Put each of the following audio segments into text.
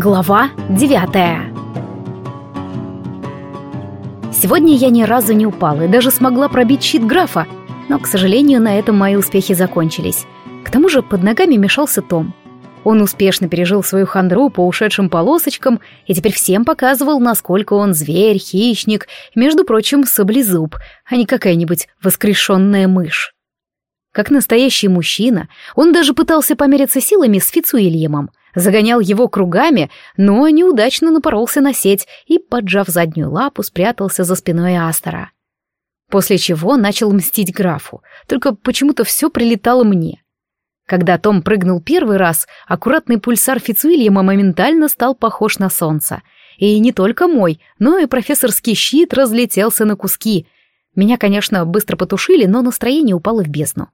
Глава девятая Сегодня я ни разу не упала и даже смогла пробить щит графа, но, к сожалению, на этом мои успехи закончились. К тому же под ногами мешался Том. Он успешно пережил свою хандру по ушедшим полосочкам и теперь всем показывал, насколько он зверь, хищник, между прочим, саблезуб, а не какая-нибудь воскрешенная мышь. Как настоящий мужчина, он даже пытался помериться силами с Фицуильямом, загонял его кругами, но неудачно напоролся на сеть и, поджав заднюю лапу, спрятался за спиной Астера. После чего начал мстить графу, только почему-то все прилетало мне. Когда Том прыгнул первый раз, аккуратный пульсар Фицуильяма моментально стал похож на солнце. И не только мой, но и профессорский щит разлетелся на куски. Меня, конечно, быстро потушили, но настроение упало в бездну.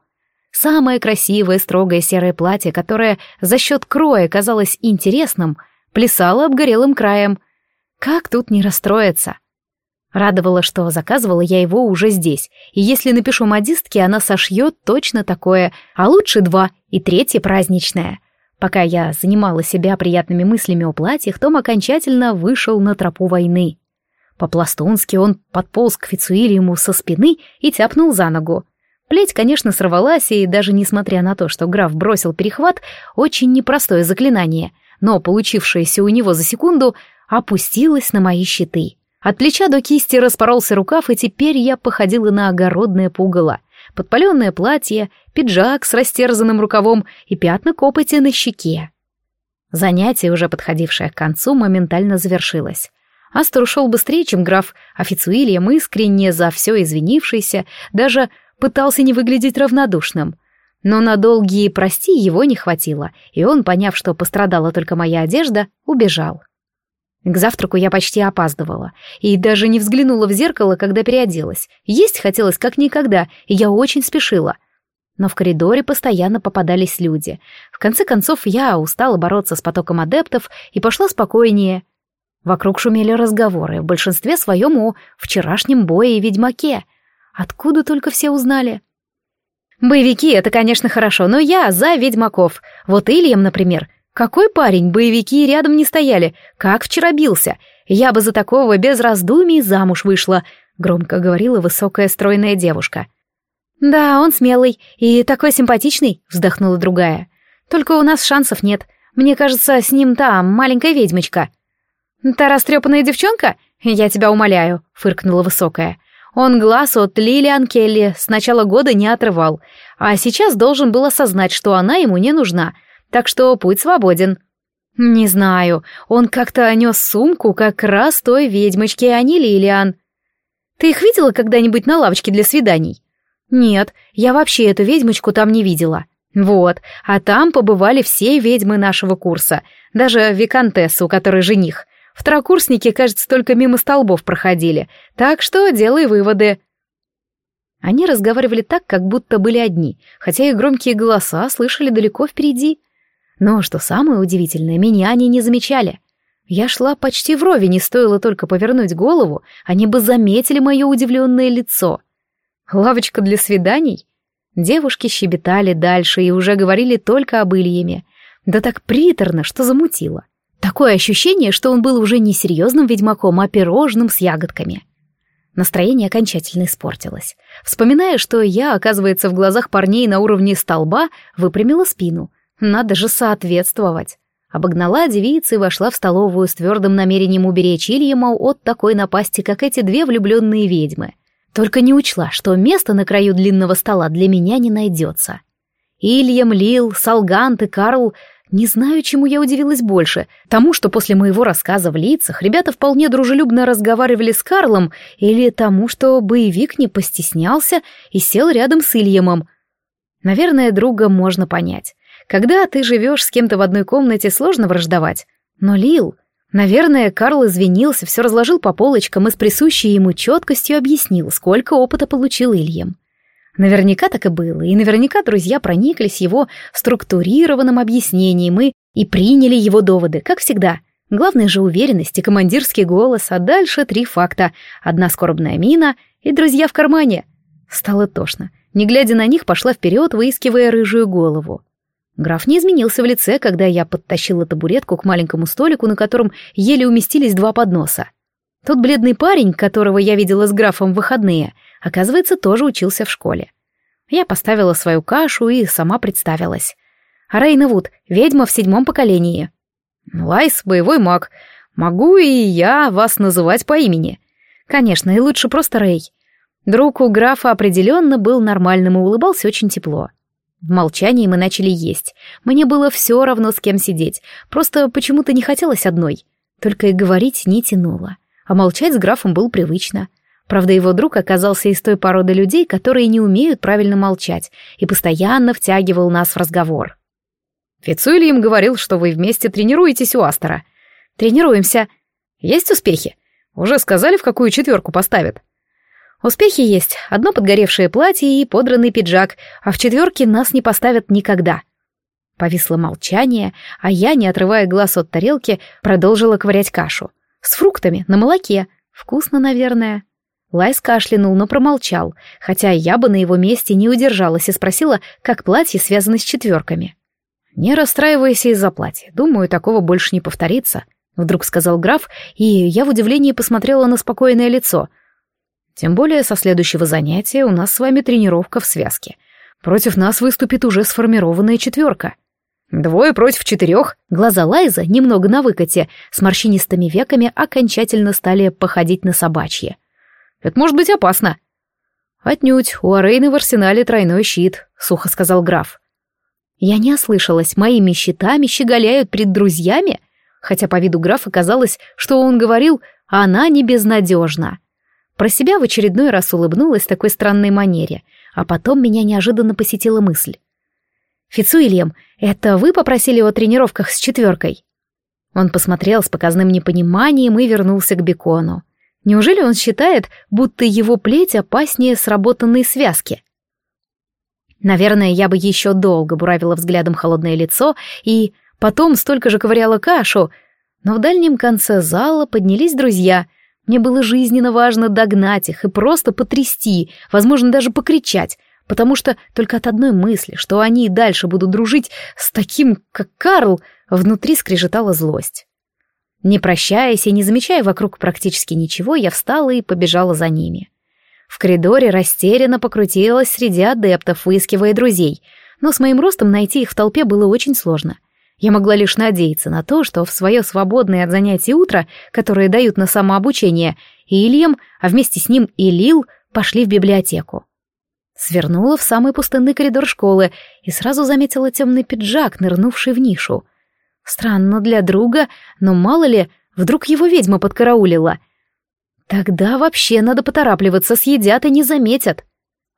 Самое красивое строгое серое платье, которое за счет кроя казалось интересным, плясало обгорелым краем. Как тут не расстроиться? Радовало, что заказывала я его уже здесь, и если напишу модистке, она сошьет точно такое, а лучше два, и третье праздничное. Пока я занимала себя приятными мыслями о платьях, Том окончательно вышел на тропу войны. По-пластунски он подполз к Фицуилиуму со спины и тяпнул за ногу. Плеть, конечно, сорвалась, и даже несмотря на то, что граф бросил перехват, очень непростое заклинание, но получившееся у него за секунду опустилось на мои щиты. От плеча до кисти распоролся рукав, и теперь я походила на огородное пугало. Подпаленное платье, пиджак с растерзанным рукавом и пятна копоти на щеке. Занятие, уже подходившее к концу, моментально завершилось. Астер ушел быстрее, чем граф, а Фицуильям, искренне за все извинившийся, даже пытался не выглядеть равнодушным. Но на долгие «прости» его не хватило, и он, поняв, что пострадала только моя одежда, убежал. К завтраку я почти опаздывала, и даже не взглянула в зеркало, когда переоделась. Есть хотелось как никогда, и я очень спешила. Но в коридоре постоянно попадались люди. В конце концов, я устала бороться с потоком адептов и пошла спокойнее. Вокруг шумели разговоры, в большинстве своем о вчерашнем бое и ведьмаке — Откуда только все узнали? Боевики — это, конечно, хорошо, но я за ведьмаков. Вот Ильям, например. Какой парень, боевики рядом не стояли. Как вчера бился. Я бы за такого без раздумий замуж вышла, громко говорила высокая стройная девушка. Да, он смелый и такой симпатичный, вздохнула другая. Только у нас шансов нет. Мне кажется, с ним та маленькая ведьмочка. Та растрепанная девчонка? Я тебя умоляю, фыркнула высокая. Он глаз от Лилиан Келли с начала года не отрывал, а сейчас должен был осознать, что она ему не нужна, так что путь свободен. Не знаю, он как-то нес сумку как раз той ведьмочки, а не Лилиан. Ты их видела когда-нибудь на лавочке для свиданий? Нет, я вообще эту ведьмочку там не видела. Вот, а там побывали все ведьмы нашего курса, даже виконтесса, у которой жених. Второкурсники, кажется, только мимо столбов проходили, так что делай выводы. Они разговаривали так, как будто были одни, хотя и громкие голоса слышали далеко впереди. Но, что самое удивительное, меня они не замечали. Я шла почти вровень, не стоило только повернуть голову, они бы заметили мое удивленное лицо. Лавочка для свиданий? Девушки щебетали дальше и уже говорили только об Ильяме. Да так приторно, что замутило. Такое ощущение, что он был уже не серьезным ведьмаком, а пирожным с ягодками. Настроение окончательно испортилось. Вспоминая, что я, оказывается, в глазах парней на уровне столба, выпрямила спину. Надо же соответствовать. Обогнала девица и вошла в столовую с твердым намерением уберечь Ильяма от такой напасти, как эти две влюбленные ведьмы. Только не учла, что места на краю длинного стола для меня не найдется. Ильям, Лил, Салгант и Карл не знаю, чему я удивилась больше. Тому, что после моего рассказа в лицах ребята вполне дружелюбно разговаривали с Карлом, или тому, что боевик не постеснялся и сел рядом с Ильямом. Наверное, друга можно понять. Когда ты живешь с кем-то в одной комнате, сложно враждовать. Но Лил... Наверное, Карл извинился, все разложил по полочкам и с присущей ему четкостью объяснил, сколько опыта получил Ильям. Наверняка так и было, и наверняка друзья прониклись его структурированным объяснением и, и приняли его доводы, как всегда. Главное же уверенность и командирский голос, а дальше три факта. Одна скорбная мина и друзья в кармане. Стало тошно. Не глядя на них, пошла вперед, выискивая рыжую голову. Граф не изменился в лице, когда я подтащила табуретку к маленькому столику, на котором еле уместились два подноса. Тот бледный парень, которого я видела с графом в выходные, оказывается, тоже учился в школе. Я поставила свою кашу и сама представилась. Рейна Вуд, ведьма в седьмом поколении. Лайс, боевой маг. Могу и я вас называть по имени. Конечно, и лучше просто Рей. Друг у графа определенно был нормальным и улыбался очень тепло. В молчании мы начали есть. Мне было все равно, с кем сидеть. Просто почему-то не хотелось одной. Только и говорить не тянуло. А молчать с графом было привычно. Правда, его друг оказался из той породы людей, которые не умеют правильно молчать, и постоянно втягивал нас в разговор. «Фицуильям говорил, что вы вместе тренируетесь у Астера». «Тренируемся. Есть успехи? Уже сказали, в какую четверку поставят?» Успехи есть. Одно подгоревшее платье и подранный пиджак, а в четверке нас не поставят никогда. Повисло молчание, а я, не отрывая глаз от тарелки, продолжила ковырять кашу. С фруктами, на молоке. Вкусно, наверное. Лайс кашлянул, но промолчал, хотя я бы на его месте не удержалась и спросила, как платье связано с четверками. «Не расстраивайся из-за платья. Думаю, такого больше не повторится», — вдруг сказал граф, и я в удивлении посмотрела на спокойное лицо — тем более со следующего занятия у нас с вами тренировка в связке. Против нас выступит уже сформированная четверка. Двое против четырех. Глаза Лайза, немного на выкате, с морщинистыми веками окончательно стали походить на собачьи. Это может быть опасно. Отнюдь, у Арейны в арсенале тройной щит, сухо сказал граф. Я не ослышалась, моими щитами щеголяют пред друзьями, хотя по виду графа казалось, что он говорил, а она не безнадежна. Про себя в очередной раз улыбнулась такой странной манере, а потом меня неожиданно посетила мысль. «Фицуильям, это вы попросили о тренировках с четверкой?» Он посмотрел с показным непониманием и вернулся к бекону. Неужели он считает, будто его плеть опаснее сработанной связки? Наверное, я бы еще долго буравила взглядом холодное лицо и потом столько же ковыряла кашу, но в дальнем конце зала поднялись друзья, мне было жизненно важно догнать их и просто потрясти, возможно, даже покричать, потому что только от одной мысли, что они и дальше будут дружить с таким, как Карл, внутри скрежетала злость. Не прощаясь и не замечая вокруг практически ничего, я встала и побежала за ними. В коридоре растерянно покрутилась среди адептов, выискивая друзей, но с моим ростом найти их в толпе было очень сложно. Я могла лишь надеяться на то, что в свое свободное от занятий утро, которое дают на самообучение, и Ильям, а вместе с ним и Лил пошли в библиотеку. Свернула в самый пустынный коридор школы и сразу заметила темный пиджак, нырнувший в нишу. Странно для друга, но мало ли, вдруг его ведьма подкараулила. Тогда вообще надо поторапливаться, съедят и не заметят.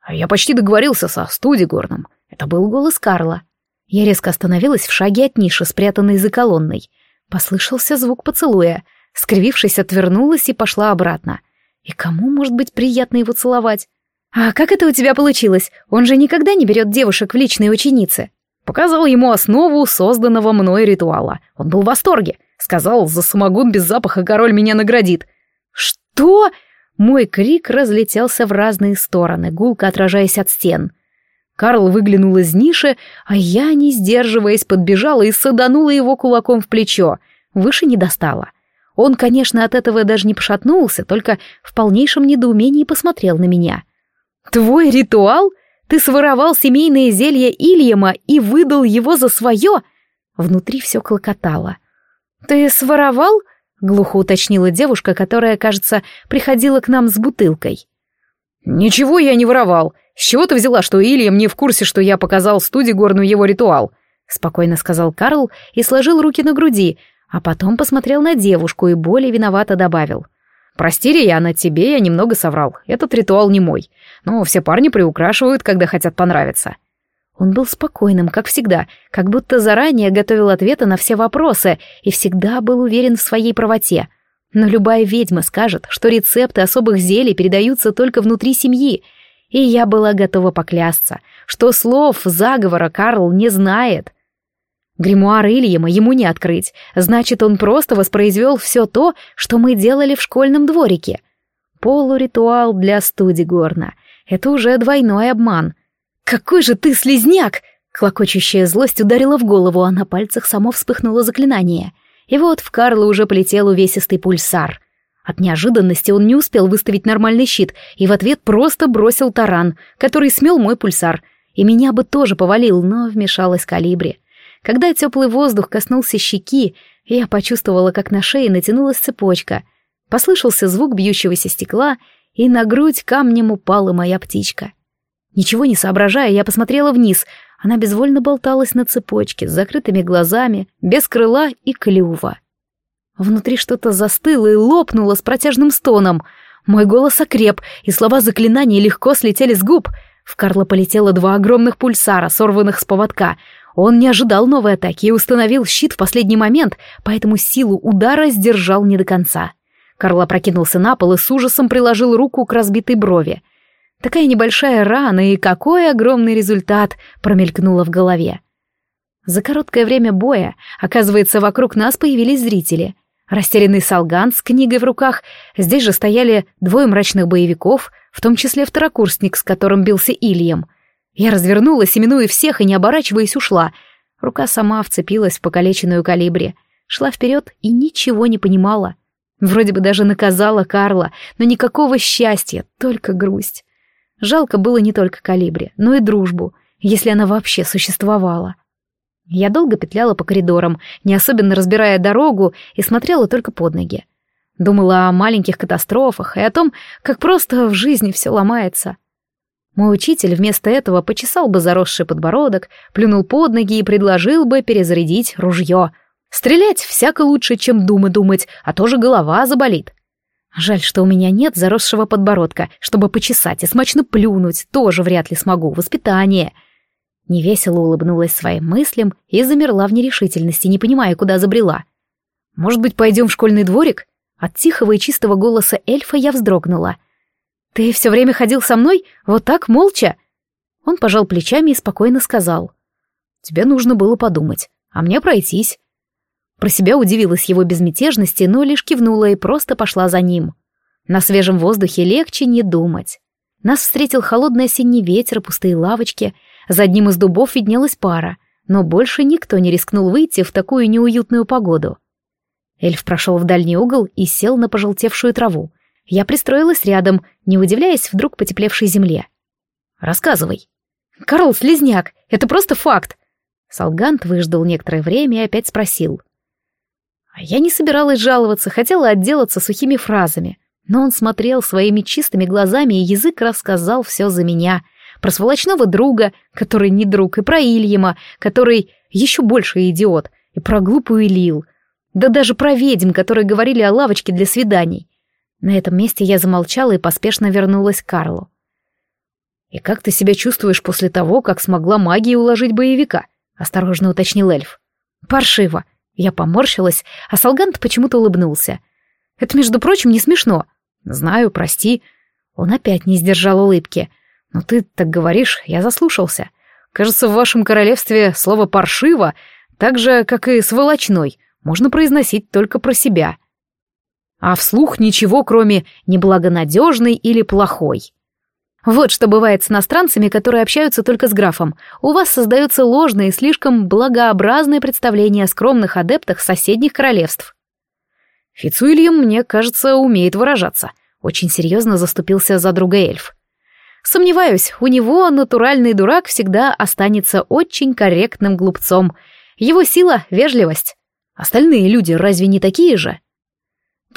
А я почти договорился со студигорном. Это был голос Карла. Я резко остановилась в шаге от ниши, спрятанной за колонной. Послышался звук поцелуя. Скривившись, отвернулась и пошла обратно. И кому может быть приятно его целовать? «А как это у тебя получилось? Он же никогда не берет девушек в личные ученицы». Показал ему основу созданного мной ритуала. Он был в восторге. Сказал, за самогон без запаха король меня наградит. «Что?» Мой крик разлетелся в разные стороны, гулко отражаясь от стен. Карл выглянул из ниши, а я, не сдерживаясь, подбежала и саданула его кулаком в плечо. Выше не достала. Он, конечно, от этого даже не пошатнулся, только в полнейшем недоумении посмотрел на меня. «Твой ритуал? Ты своровал семейное зелье Ильяма и выдал его за свое?» Внутри все клокотало. «Ты своровал?» — глухо уточнила девушка, которая, кажется, приходила к нам с бутылкой. «Ничего я не воровал. С чего ты взяла, что Ильям не в курсе, что я показал студии горную его ритуал?» — спокойно сказал Карл и сложил руки на груди, а потом посмотрел на девушку и более виновато добавил. «Прости, Риана, тебе я немного соврал. Этот ритуал не мой. Но все парни приукрашивают, когда хотят понравиться». Он был спокойным, как всегда, как будто заранее готовил ответы на все вопросы и всегда был уверен в своей правоте. Но любая ведьма скажет, что рецепты особых зелий передаются только внутри семьи — и я была готова поклясться, что слов заговора Карл не знает. Гримуар Ильяма ему не открыть, значит, он просто воспроизвел все то, что мы делали в школьном дворике. Полуритуал для студи Горна. Это уже двойной обман. «Какой же ты слезняк!» Клокочущая злость ударила в голову, а на пальцах само вспыхнуло заклинание. И вот в Карла уже полетел увесистый пульсар. От неожиданности он не успел выставить нормальный щит и в ответ просто бросил таран, который смел мой пульсар. И меня бы тоже повалил, но вмешалась калибри. Когда теплый воздух коснулся щеки, я почувствовала, как на шее натянулась цепочка. Послышался звук бьющегося стекла, и на грудь камнем упала моя птичка. Ничего не соображая, я посмотрела вниз. Она безвольно болталась на цепочке, с закрытыми глазами, без крыла и клюва. Внутри что-то застыло и лопнуло с протяжным стоном. Мой голос окреп, и слова заклинания легко слетели с губ. В Карла полетело два огромных пульсара, сорванных с поводка. Он не ожидал новой атаки и установил щит в последний момент, поэтому силу удара сдержал не до конца. Карл опрокинулся на пол и с ужасом приложил руку к разбитой брови. Такая небольшая рана и какой огромный результат промелькнуло в голове. За короткое время боя, оказывается, вокруг нас появились зрители. Растерянный Салган с книгой в руках, здесь же стояли двое мрачных боевиков, в том числе второкурсник, с которым бился Ильям. Я развернулась, именуя всех и не оборачиваясь ушла. Рука сама вцепилась в покалеченную калибре. Шла вперед и ничего не понимала. Вроде бы даже наказала Карла, но никакого счастья, только грусть. Жалко было не только калибре, но и дружбу, если она вообще существовала. Я долго петляла по коридорам, не особенно разбирая дорогу, и смотрела только под ноги. Думала о маленьких катастрофах и о том, как просто в жизни все ломается. Мой учитель вместо этого почесал бы заросший подбородок, плюнул под ноги и предложил бы перезарядить ружье — Стрелять всяко лучше, чем думы думать, а тоже голова заболит. Жаль, что у меня нет заросшего подбородка, чтобы почесать и смачно плюнуть, тоже вряд ли смогу, воспитание. Невесело улыбнулась своим мыслям и замерла в нерешительности, не понимая, куда забрела. «Может быть, пойдем в школьный дворик?» От тихого и чистого голоса эльфа я вздрогнула. «Ты все время ходил со мной? Вот так, молча?» Он пожал плечами и спокойно сказал. «Тебе нужно было подумать, а мне пройтись. Про себя удивилась его безмятежности, но лишь кивнула и просто пошла за ним. На свежем воздухе легче не думать. Нас встретил холодный осенний ветер, пустые лавочки. За одним из дубов виднелась пара, но больше никто не рискнул выйти в такую неуютную погоду. Эльф прошел в дальний угол и сел на пожелтевшую траву. Я пристроилась рядом, не удивляясь вдруг потеплевшей земле. «Рассказывай». «Карл Слизняк, это просто факт». Салгант выждал некоторое время и опять спросил. А я не собиралась жаловаться, хотела отделаться сухими фразами. Но он смотрел своими чистыми глазами, и язык рассказал все за меня. Про сволочного друга, который не друг, и про Ильяма, который еще больше идиот, и про глупую Лил. Да даже про ведьм, которые говорили о лавочке для свиданий. На этом месте я замолчала и поспешно вернулась к Карлу. «И как ты себя чувствуешь после того, как смогла магией уложить боевика?» — осторожно уточнил эльф. «Паршиво», я поморщилась, а Салгант почему-то улыбнулся. «Это, между прочим, не смешно». «Знаю, прости». Он опять не сдержал улыбки. «Но ты так говоришь, я заслушался. Кажется, в вашем королевстве слово «паршиво», так же, как и «сволочной», можно произносить только про себя. А вслух ничего, кроме «неблагонадежный» или «плохой». Вот что бывает с иностранцами, которые общаются только с графом. У вас создается ложное и слишком благообразное представление о скромных адептах соседних королевств. Фицуильям, мне кажется, умеет выражаться. Очень серьезно заступился за друга эльф. Сомневаюсь, у него натуральный дурак всегда останется очень корректным глупцом. Его сила — вежливость. Остальные люди разве не такие же?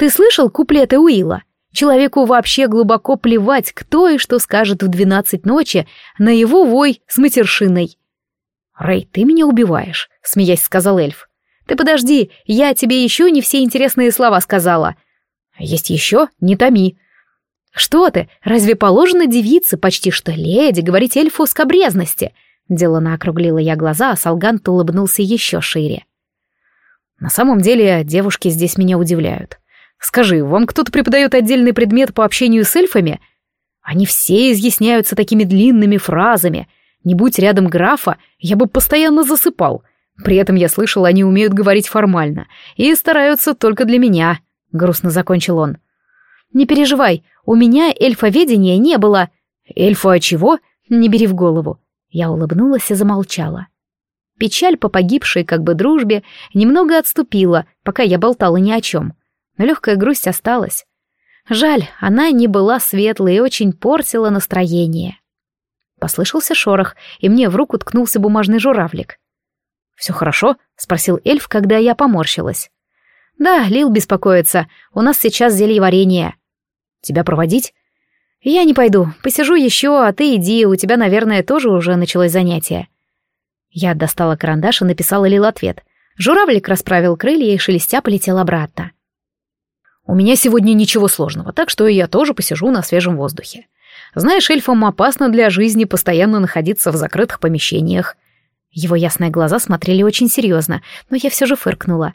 Ты слышал куплеты Уилла? Человеку вообще глубоко плевать, кто и что скажет в двенадцать ночи на его вой с матершиной. «Рэй, ты меня убиваешь», — смеясь сказал эльф. «Ты подожди, я тебе еще не все интересные слова сказала». «Есть еще? Не томи». «Что ты? Разве положено девице, почти что леди, говорить эльфу скобрезности?» Делано округлила я глаза, а Салгант улыбнулся еще шире. «На самом деле девушки здесь меня удивляют. Скажи, вам кто-то преподает отдельный предмет по общению с эльфами? Они все изъясняются такими длинными фразами. Не будь рядом графа, я бы постоянно засыпал. При этом я слышал, они умеют говорить формально и стараются только для меня», — грустно закончил он. «Не переживай, у меня эльфоведения не было». «Эльфа чего?» «Не бери в голову». Я улыбнулась и замолчала. Печаль по погибшей как бы дружбе немного отступила, пока я болтала ни о чем. Но легкая грусть осталась. Жаль, она не была светлой и очень портила настроение. Послышался шорох, и мне в руку ткнулся бумажный журавлик. «Все хорошо?» — спросил эльф, когда я поморщилась. «Да, Лил беспокоится. У нас сейчас зелье варенье». «Тебя проводить?» «Я не пойду. Посижу еще, а ты иди, у тебя, наверное, тоже уже началось занятие». Я достала карандаш и написала Лил ответ. Журавлик расправил крылья и шелестя полетел обратно. «У меня сегодня ничего сложного, так что я тоже посижу на свежем воздухе. Знаешь, эльфам опасно для жизни постоянно находиться в закрытых помещениях». Его ясные глаза смотрели очень серьезно, но я все же фыркнула.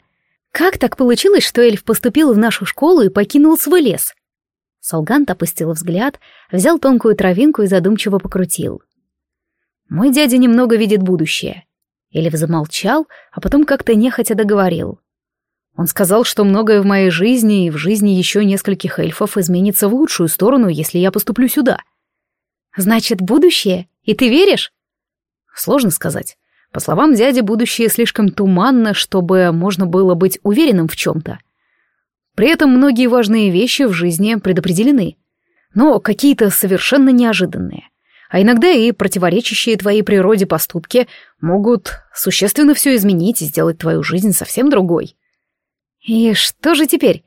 «Как так получилось, что эльф поступил в нашу школу и покинул свой лес?» Солгант опустил взгляд, взял тонкую травинку и задумчиво покрутил. Мой дядя немного видит будущее. Эльф замолчал, а потом как-то нехотя договорил. Он сказал, что многое в моей жизни и в жизни еще нескольких эльфов изменится в лучшую сторону, если я поступлю сюда. Значит, будущее? И ты веришь? Сложно сказать. По словам дяди, будущее слишком туманно, чтобы можно было быть уверенным в чем-то. При этом многие важные вещи в жизни предопределены, но какие-то совершенно неожиданные а иногда и противоречащие твоей природе поступки могут существенно все изменить и сделать твою жизнь совсем другой. И что же теперь?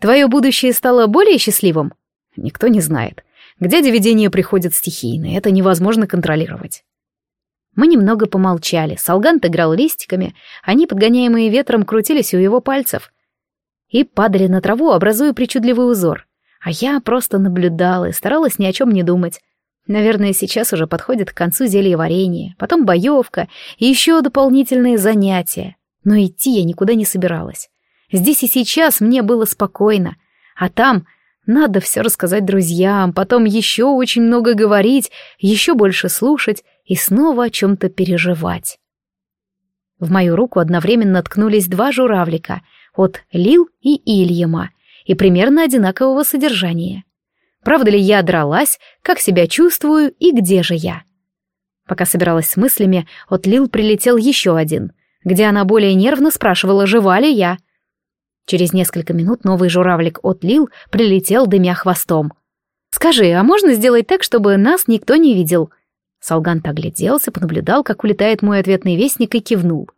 Твое будущее стало более счастливым? Никто не знает. К дяде видения приходят стихийно, это невозможно контролировать. Мы немного помолчали, Салгант играл листиками, они, подгоняемые ветром, крутились у его пальцев и падали на траву, образуя причудливый узор. А я просто наблюдала и старалась ни о чем не думать. Наверное, сейчас уже подходит к концу зелье варенье, потом боевка и еще дополнительные занятия. Но идти я никуда не собиралась. Здесь и сейчас мне было спокойно, а там надо все рассказать друзьям, потом еще очень много говорить, еще больше слушать и снова о чем-то переживать. В мою руку одновременно ткнулись два журавлика от Лил и Ильяма и примерно одинакового содержания. Правда ли я дралась, как себя чувствую и где же я? Пока собиралась с мыслями, от Лил прилетел еще один, где она более нервно спрашивала, жива ли я. Через несколько минут новый журавлик от Лил прилетел, дымя хвостом. «Скажи, а можно сделать так, чтобы нас никто не видел?» Салгант огляделся, понаблюдал, как улетает мой ответный вестник и кивнул.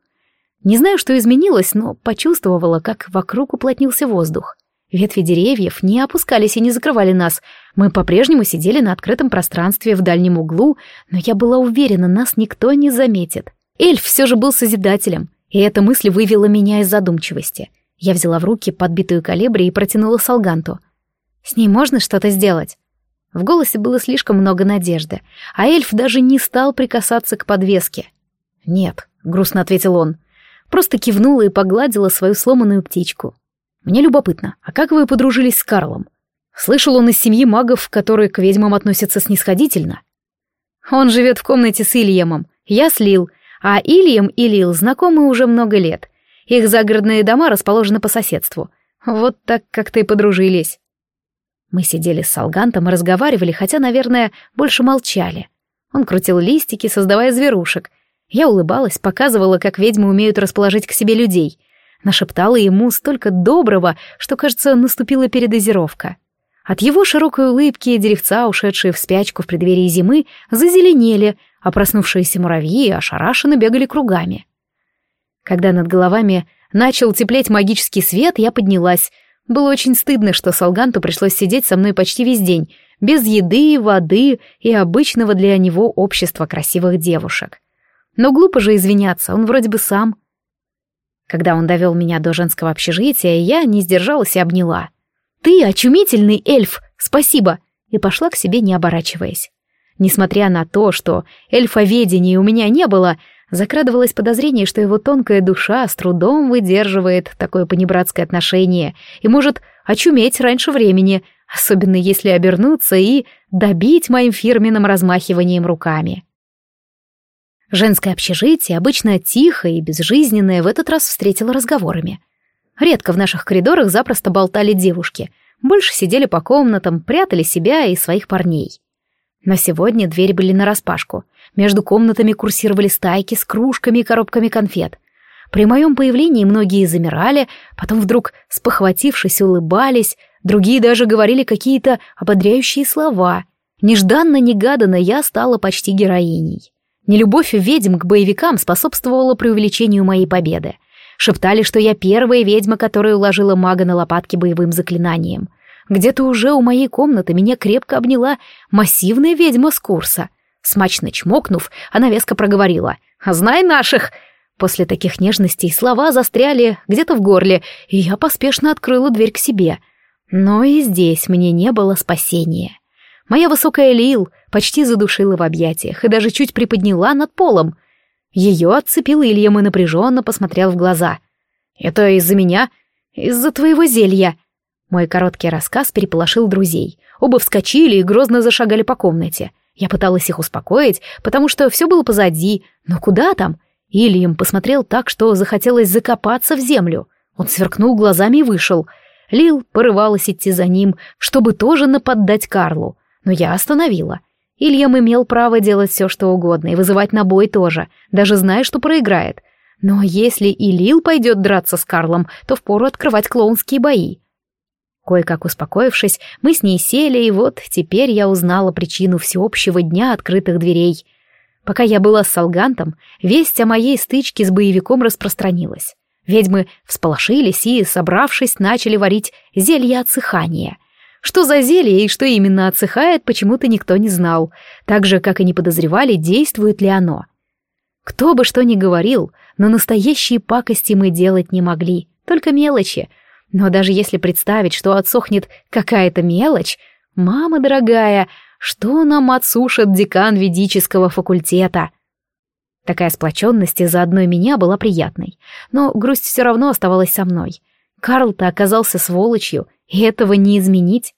Не знаю, что изменилось, но почувствовала, как вокруг уплотнился воздух. Ветви деревьев не опускались и не закрывали нас. Мы по-прежнему сидели на открытом пространстве в дальнем углу, но я была уверена, нас никто не заметит. Эльф все же был созидателем, и эта мысль вывела меня из задумчивости. Я взяла в руки подбитую калибри и протянула Салганту. «С ней можно что-то сделать?» В голосе было слишком много надежды, а эльф даже не стал прикасаться к подвеске. «Нет», — грустно ответил он, просто кивнула и погладила свою сломанную птичку. Мне любопытно, а как вы подружились с Карлом? Слышал он из семьи магов, которые к ведьмам относятся снисходительно. Он живет в комнате с Ильямом, я с Лил, а Ильям и Лил знакомы уже много лет. Их загородные дома расположены по соседству. Вот так как-то и подружились. Мы сидели с Салгантом и разговаривали, хотя, наверное, больше молчали. Он крутил листики, создавая зверушек. Я улыбалась, показывала, как ведьмы умеют расположить к себе людей — Нашептала ему столько доброго, что, кажется, наступила передозировка. От его широкой улыбки деревца, ушедшие в спячку в преддверии зимы, зазеленели, а проснувшиеся муравьи ошарашенно бегали кругами. Когда над головами начал теплеть магический свет, я поднялась. Было очень стыдно, что Салганту пришлось сидеть со мной почти весь день, без еды, воды и обычного для него общества красивых девушек. Но глупо же извиняться, он вроде бы сам. Когда он довел меня до женского общежития, я не сдержалась и обняла. «Ты очумительный эльф! Спасибо!» и пошла к себе, не оборачиваясь. Несмотря на то, что эльфоведения у меня не было, закрадывалось подозрение, что его тонкая душа с трудом выдерживает такое понебратское отношение и может очуметь раньше времени, особенно если обернуться и добить моим фирменным размахиванием руками. Женское общежитие, обычно тихое и безжизненное, в этот раз встретило разговорами. Редко в наших коридорах запросто болтали девушки, больше сидели по комнатам, прятали себя и своих парней. Но сегодня двери были нараспашку. Между комнатами курсировали стайки с кружками и коробками конфет. При моем появлении многие замирали, потом вдруг, спохватившись, улыбались, другие даже говорили какие-то ободряющие слова. Нежданно-негаданно я стала почти героиней. Нелюбовь ведьм к боевикам способствовала преувеличению моей победы. Шептали, что я первая ведьма, которая уложила мага на лопатки боевым заклинанием. Где-то уже у моей комнаты меня крепко обняла массивная ведьма с курса. Смачно чмокнув, она веско проговорила. «Знай наших!» После таких нежностей слова застряли где-то в горле, и я поспешно открыла дверь к себе. Но и здесь мне не было спасения. Моя высокая Лил почти задушила в объятиях и даже чуть приподняла над полом. Ее отцепил Ильям и напряженно посмотрел в глаза. «Это из-за меня? Из-за твоего зелья?» Мой короткий рассказ переполошил друзей. Оба вскочили и грозно зашагали по комнате. Я пыталась их успокоить, потому что все было позади. Но куда там? Ильям посмотрел так, что захотелось закопаться в землю. Он сверкнул глазами и вышел. Лил порывалась идти за ним, чтобы тоже нападать Карлу. Но я остановила. Ильям имел право делать все, что угодно, и вызывать на бой тоже, даже зная, что проиграет. Но если и Лил пойдет драться с Карлом, то впору открывать клоунские бои. Кое-как успокоившись, мы с ней сели, и вот теперь я узнала причину всеобщего дня открытых дверей. Пока я была с Салгантом, весть о моей стычке с боевиком распространилась. Ведьмы всполошились и, собравшись, начали варить зелье отсыхания. Что за зелье и что именно отсыхает, почему-то никто не знал, так же, как и не подозревали, действует ли оно. Кто бы что ни говорил, но настоящие пакости мы делать не могли, только мелочи — но даже если представить, что отсохнет какая-то мелочь, мама дорогая, что нам отсушит декан ведического факультета? Такая сплоченность из-за одной меня была приятной, но грусть все равно оставалась со мной. Карл-то оказался сволочью, и этого не изменить.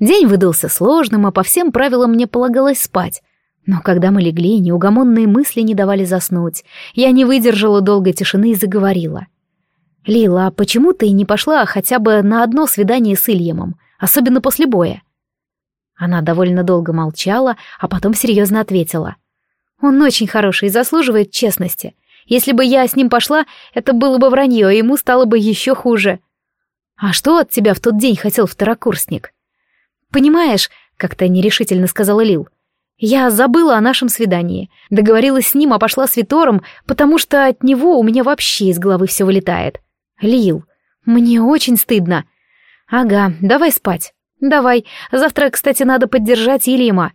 День выдался сложным, а по всем правилам мне полагалось спать. Но когда мы легли, неугомонные мысли не давали заснуть. Я не выдержала долгой тишины и заговорила — «Лила, а почему ты не пошла хотя бы на одно свидание с Ильямом, особенно после боя?» Она довольно долго молчала, а потом серьезно ответила. «Он очень хороший и заслуживает честности. Если бы я с ним пошла, это было бы вранье, и ему стало бы еще хуже». «А что от тебя в тот день хотел второкурсник?» «Понимаешь», — как-то нерешительно сказала Лил, — «я забыла о нашем свидании, договорилась с ним, а пошла с Витором, потому что от него у меня вообще из головы все вылетает. Лил, мне очень стыдно. Ага, давай спать. Давай. Завтра, кстати, надо поддержать Ильяма.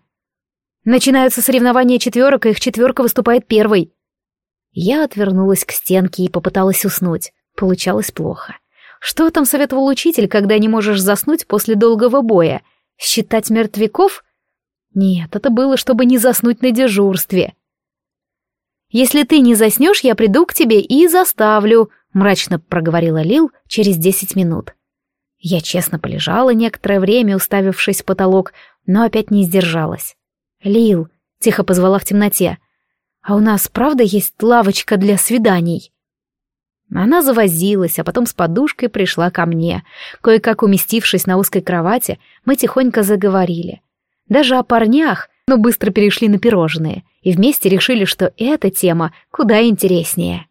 Начинаются соревнования четверок, и их четверка выступает первой. Я отвернулась к стенке и попыталась уснуть. Получалось плохо. Что там советовал учитель, когда не можешь заснуть после долгого боя? Считать мертвяков? Нет, это было, чтобы не заснуть на дежурстве. Если ты не заснешь, я приду к тебе и заставлю, мрачно проговорила Лил через десять минут. Я честно полежала некоторое время, уставившись в потолок, но опять не сдержалась. «Лил», — тихо позвала в темноте, — «а у нас правда есть лавочка для свиданий?» Она завозилась, а потом с подушкой пришла ко мне. Кое-как уместившись на узкой кровати, мы тихонько заговорили. Даже о парнях, но быстро перешли на пирожные, и вместе решили, что эта тема куда интереснее.